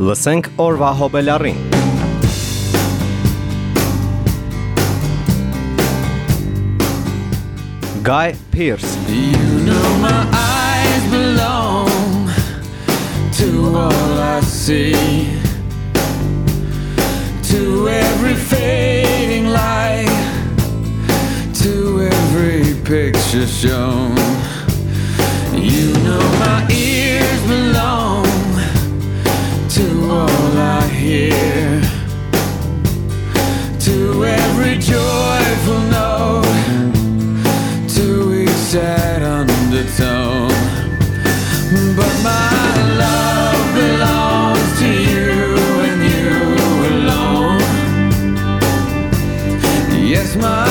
Լսենք օրվա հոբելարին։ Guy Pearce You know my eyes belong to all I see, to every fading light, to every picture shown. You know my ears belong to all I hear, to every joyful note to each sad undertone. But my love belongs to you and you alone. Yes, my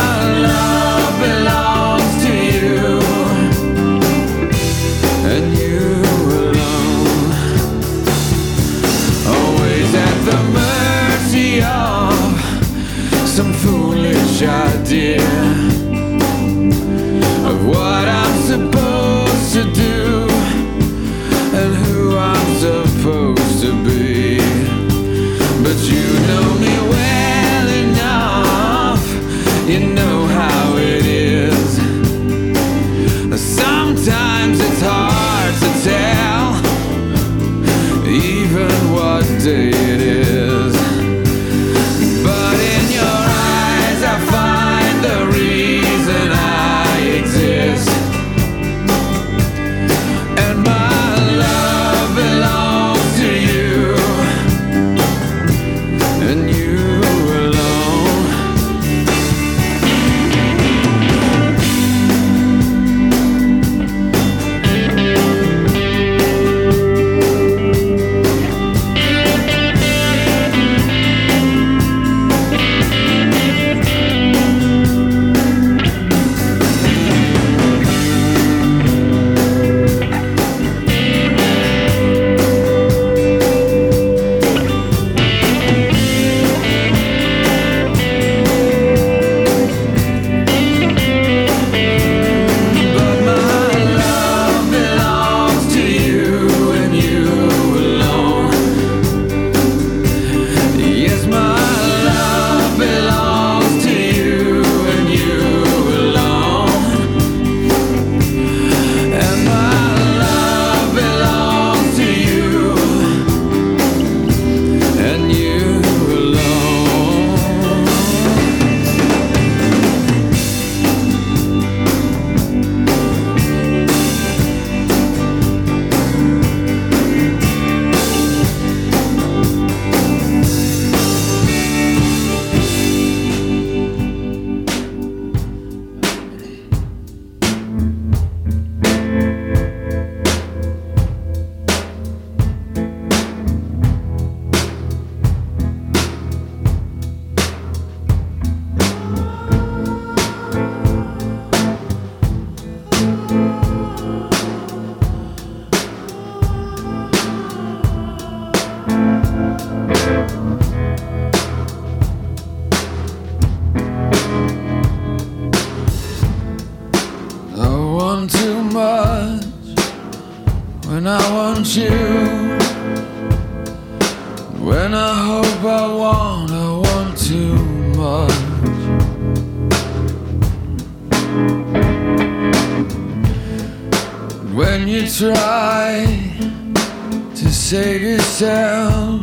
You. When I hope I want, I want too much. When you try to save yourself,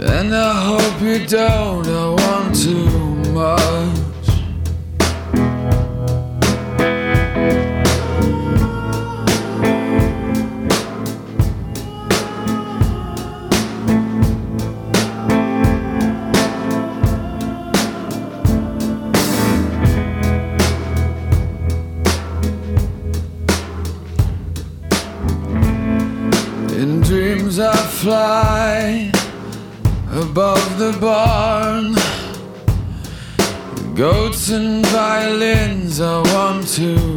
and I hope you don't, I want too much. Too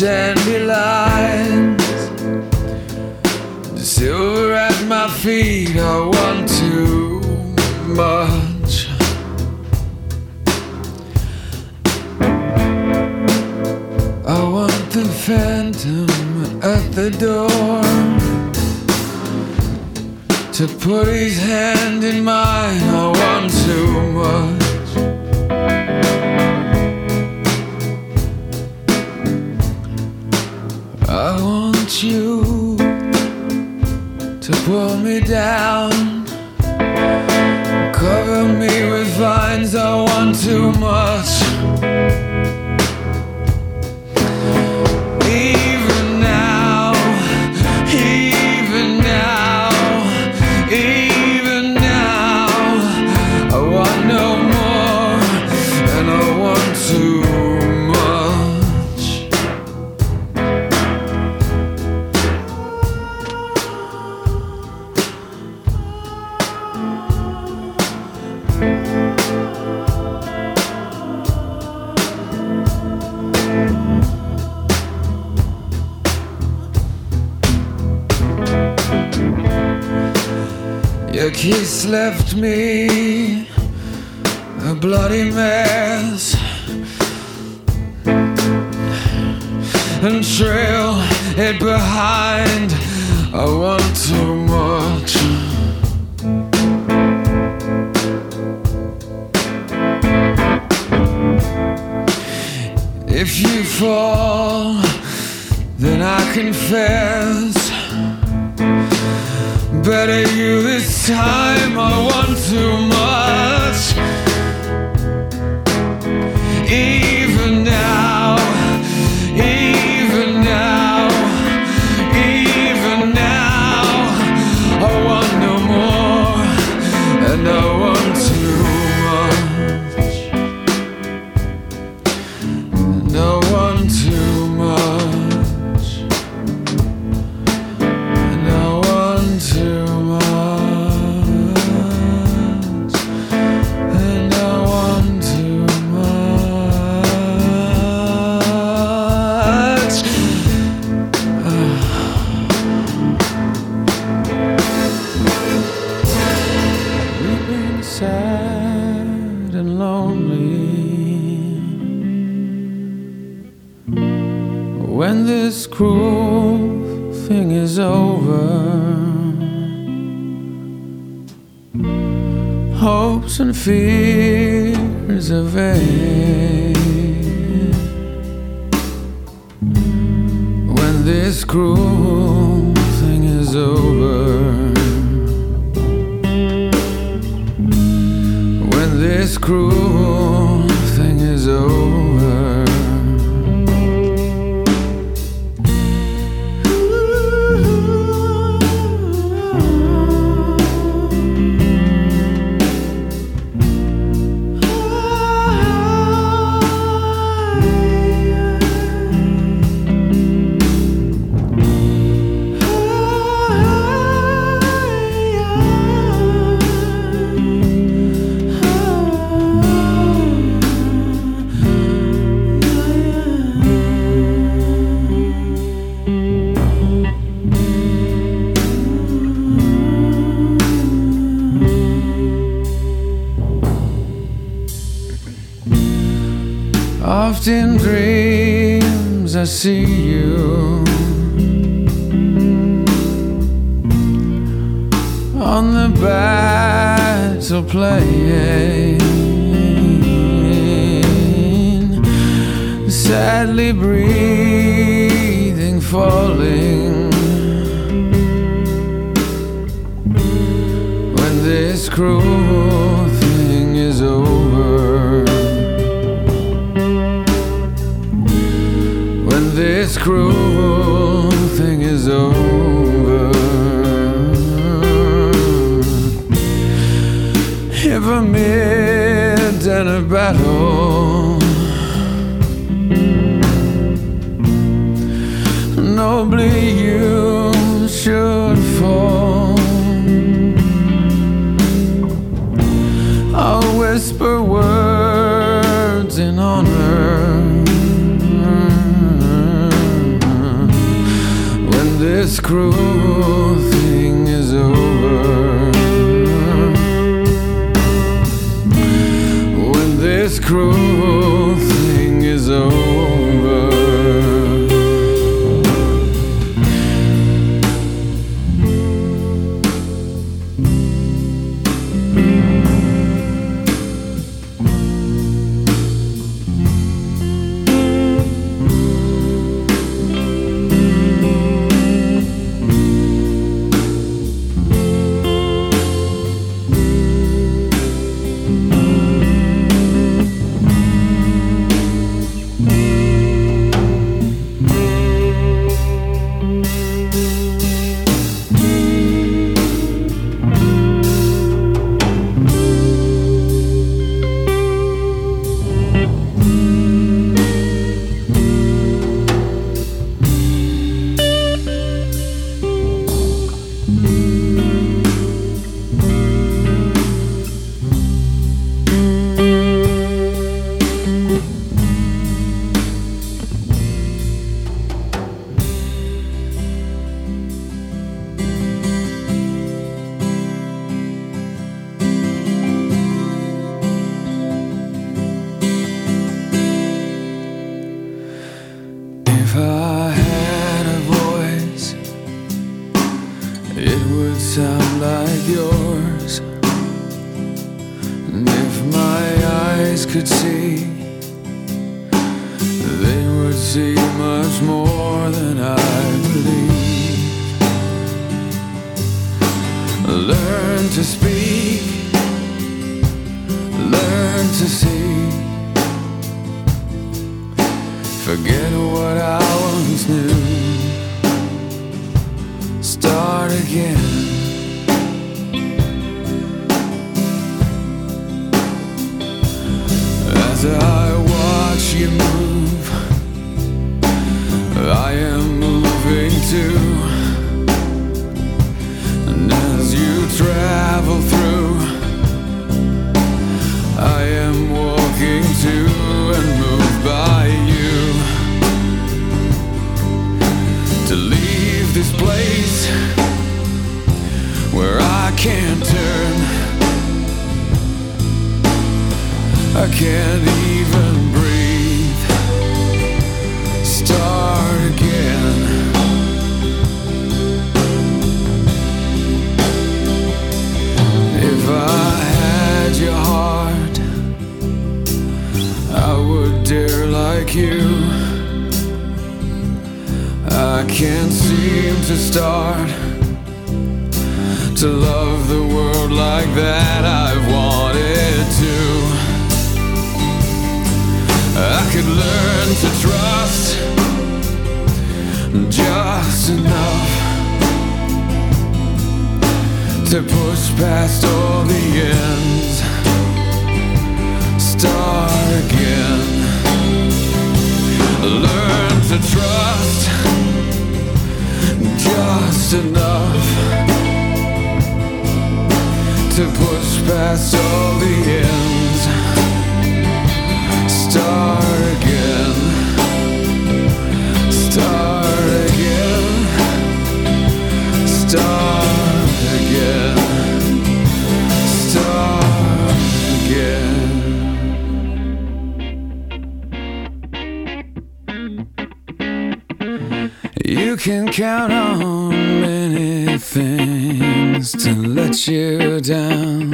dandelions. The silver at my feet, I want too much. I want the phantom at the door to put his hand in mine. I want too much. You to pull me down, cover me with vines. I want too much. Left me a bloody mess and trail it behind. I want too much. If you fall, then I confess. Better you time, I want too and fears are vain. When this cruel thing is over, when this cruel I see you on the battle plain, sadly breathing, falling. When this cruel thing is over. cruel thing is over. If I'm mid in a battle, nobly you should. cruel thing is over. When this cruel You can count on many things to let you down.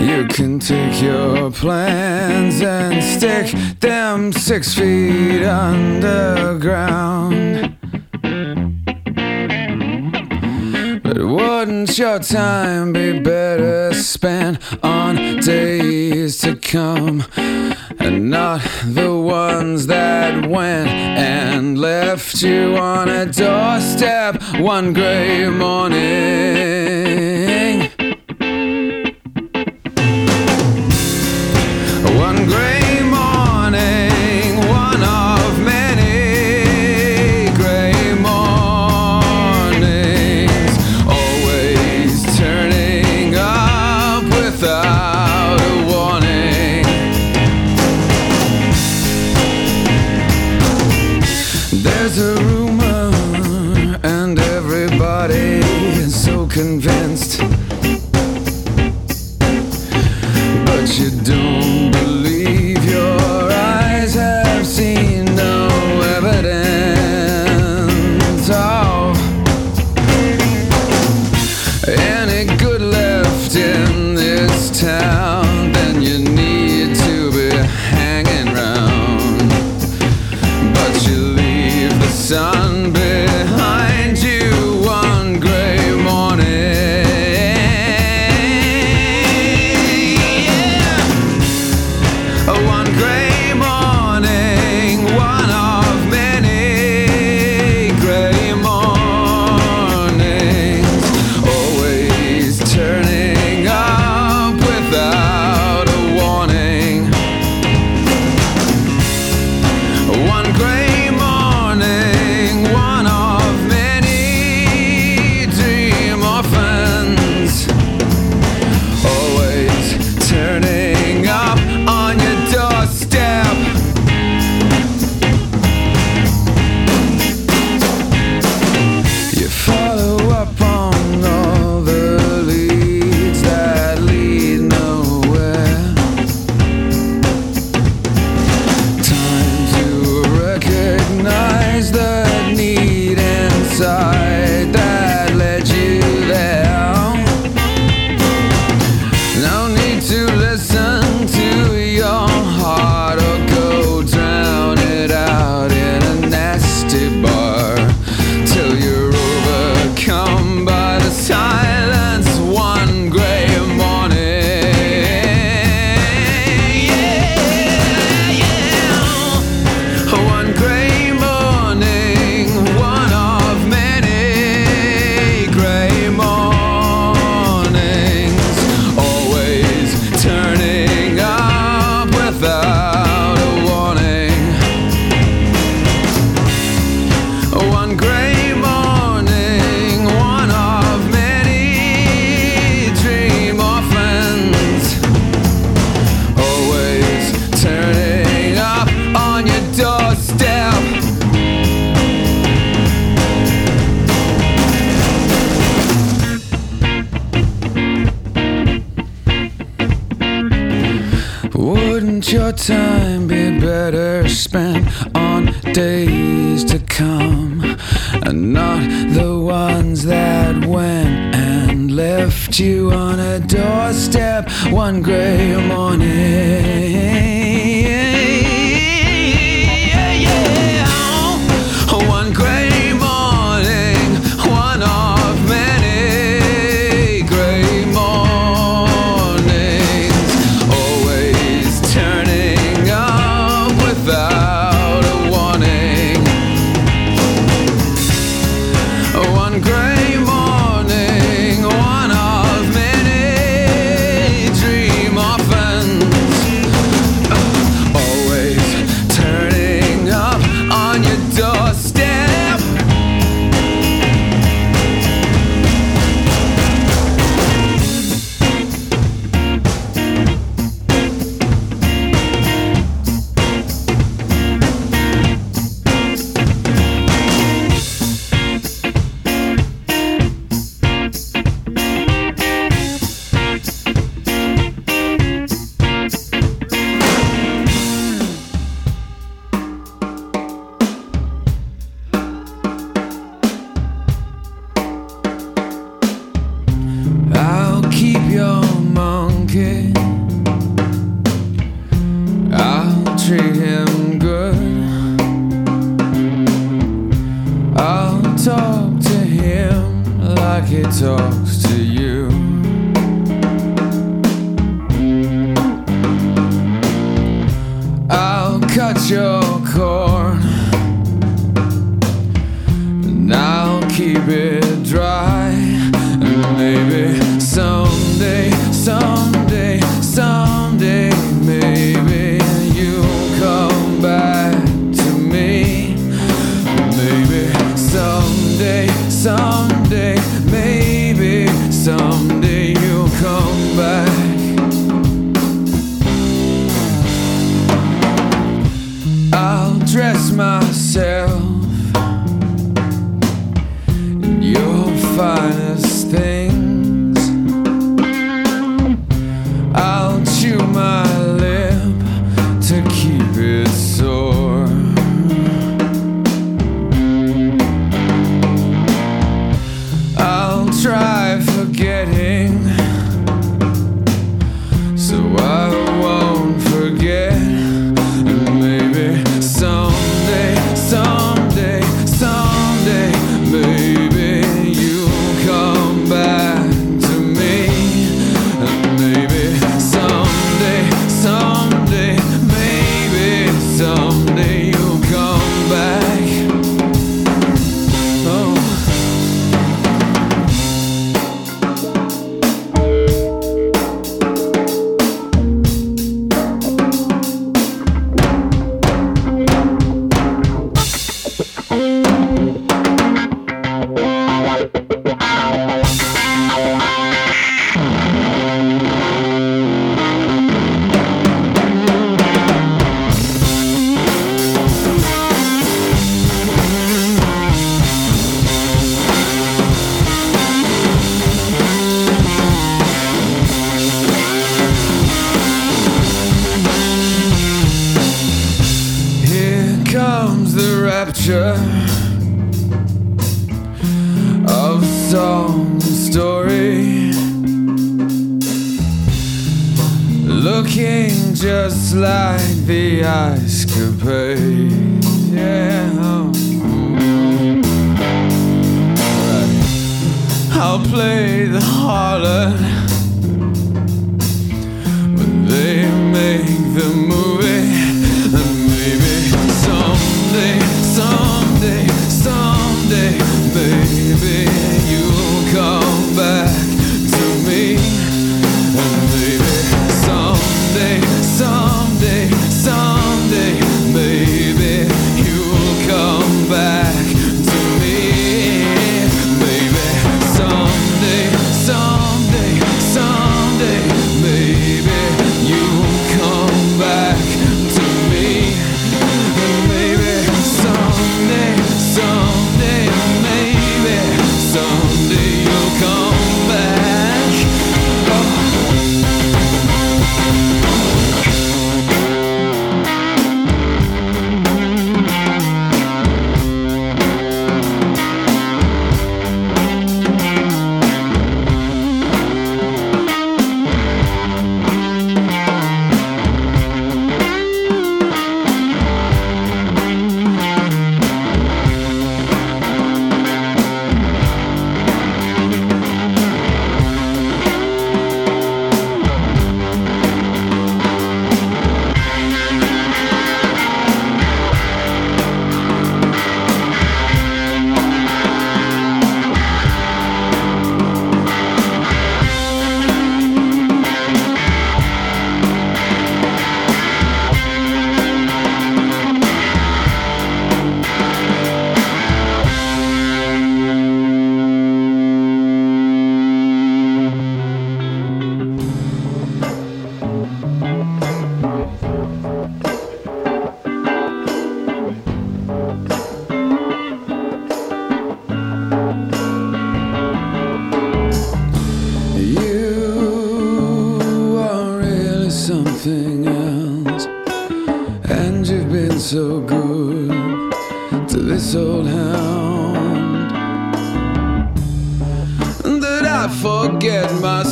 You can take your plans and stick them six feet underground. But wouldn't your time be better spent on days to come not the ones that went and left you on a doorstep one grey morning. Wouldn't your time be better spent on days to come and not the ones that went and left you on a doorstep one gray morning? picture of some story looking just like the ice capade. Yeah. I'll play the harlot when they make the move. baby, you'll come back.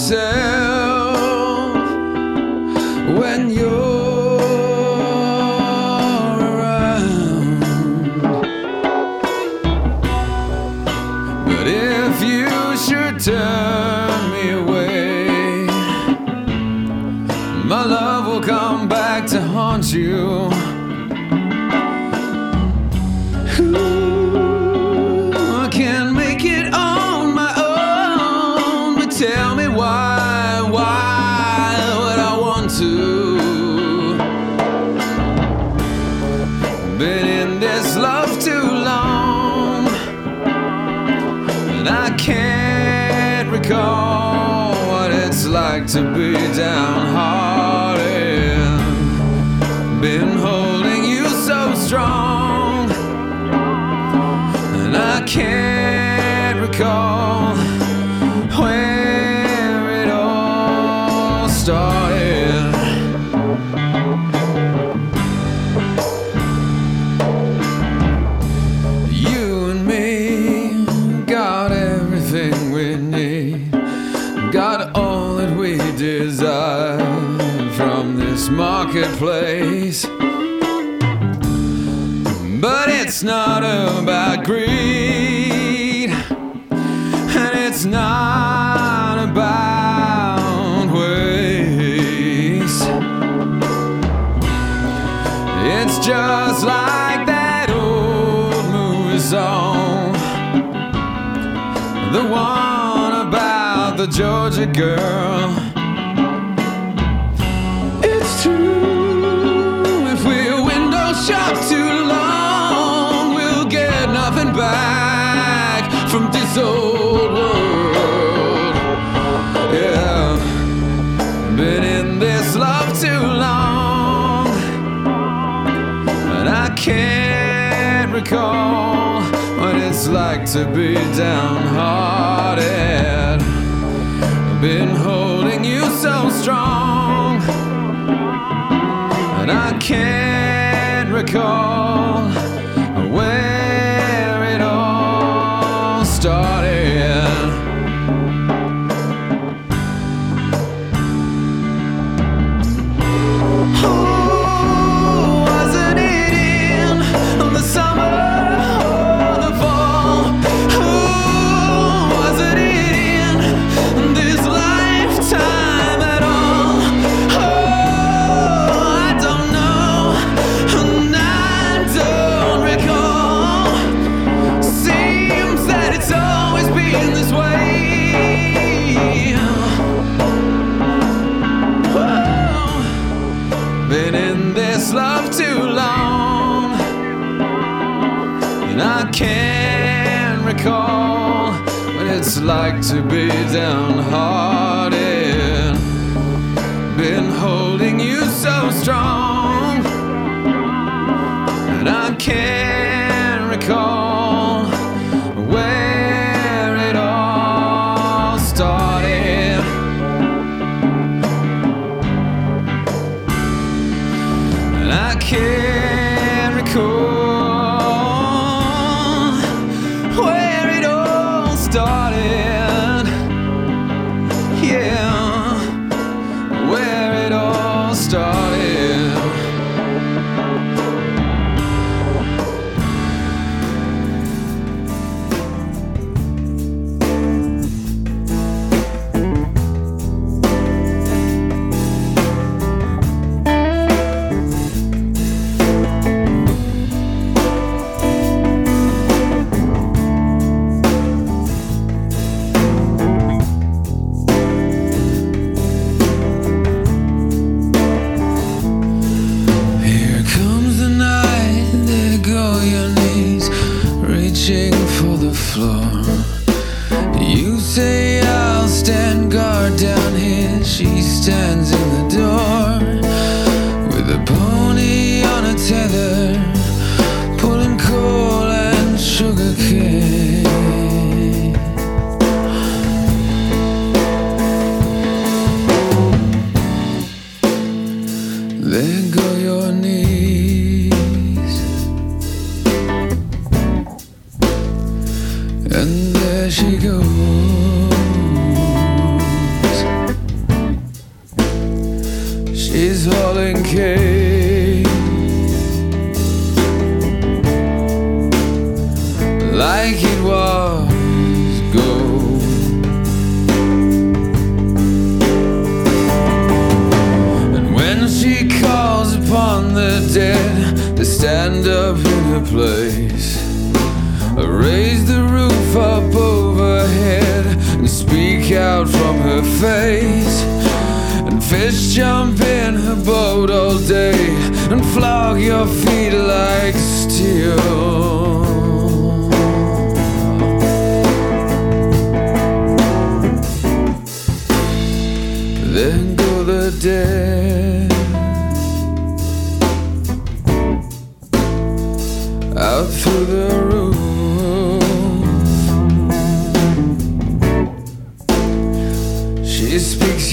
say can't recall where it all started. You and me got everything we need, got all that we desire from this marketplace. But it's not. Georgia girl. It's true, if we window shop too long, we'll get nothing back from this old world. Yeah, been in this love too long, and I can't recall what it's like to be downhearted been holding you so strong, and I can't recall. like to be downhearted. Been holding you so strong, and I can't.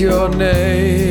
Your name